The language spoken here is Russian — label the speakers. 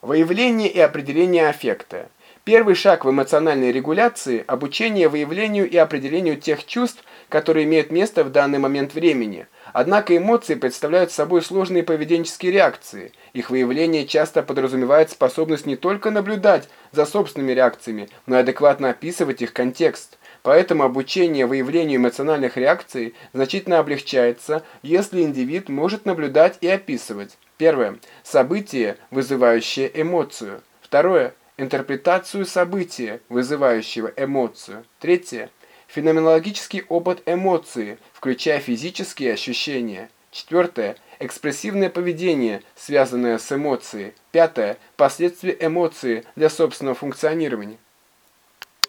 Speaker 1: Выявление и определение аффекта. Первый шаг в эмоциональной регуляции – обучение выявлению и определению тех чувств, которые имеют место в данный момент времени. Однако эмоции представляют собой сложные поведенческие реакции. Их выявление часто подразумевает способность не только наблюдать за собственными реакциями, но и адекватно описывать их контекст. Поэтому обучение выявлению эмоциональных реакций значительно облегчается, если индивид может наблюдать и описывать. Первое. Событие, вызывающее эмоцию. Второе интерпретацию события, вызывающего эмоцию. Третье. Феноменологический опыт эмоции, включая физические ощущения. Четвертое. Экспрессивное поведение, связанное с эмоцией. Пятое. Последствия эмоции для собственного функционирования.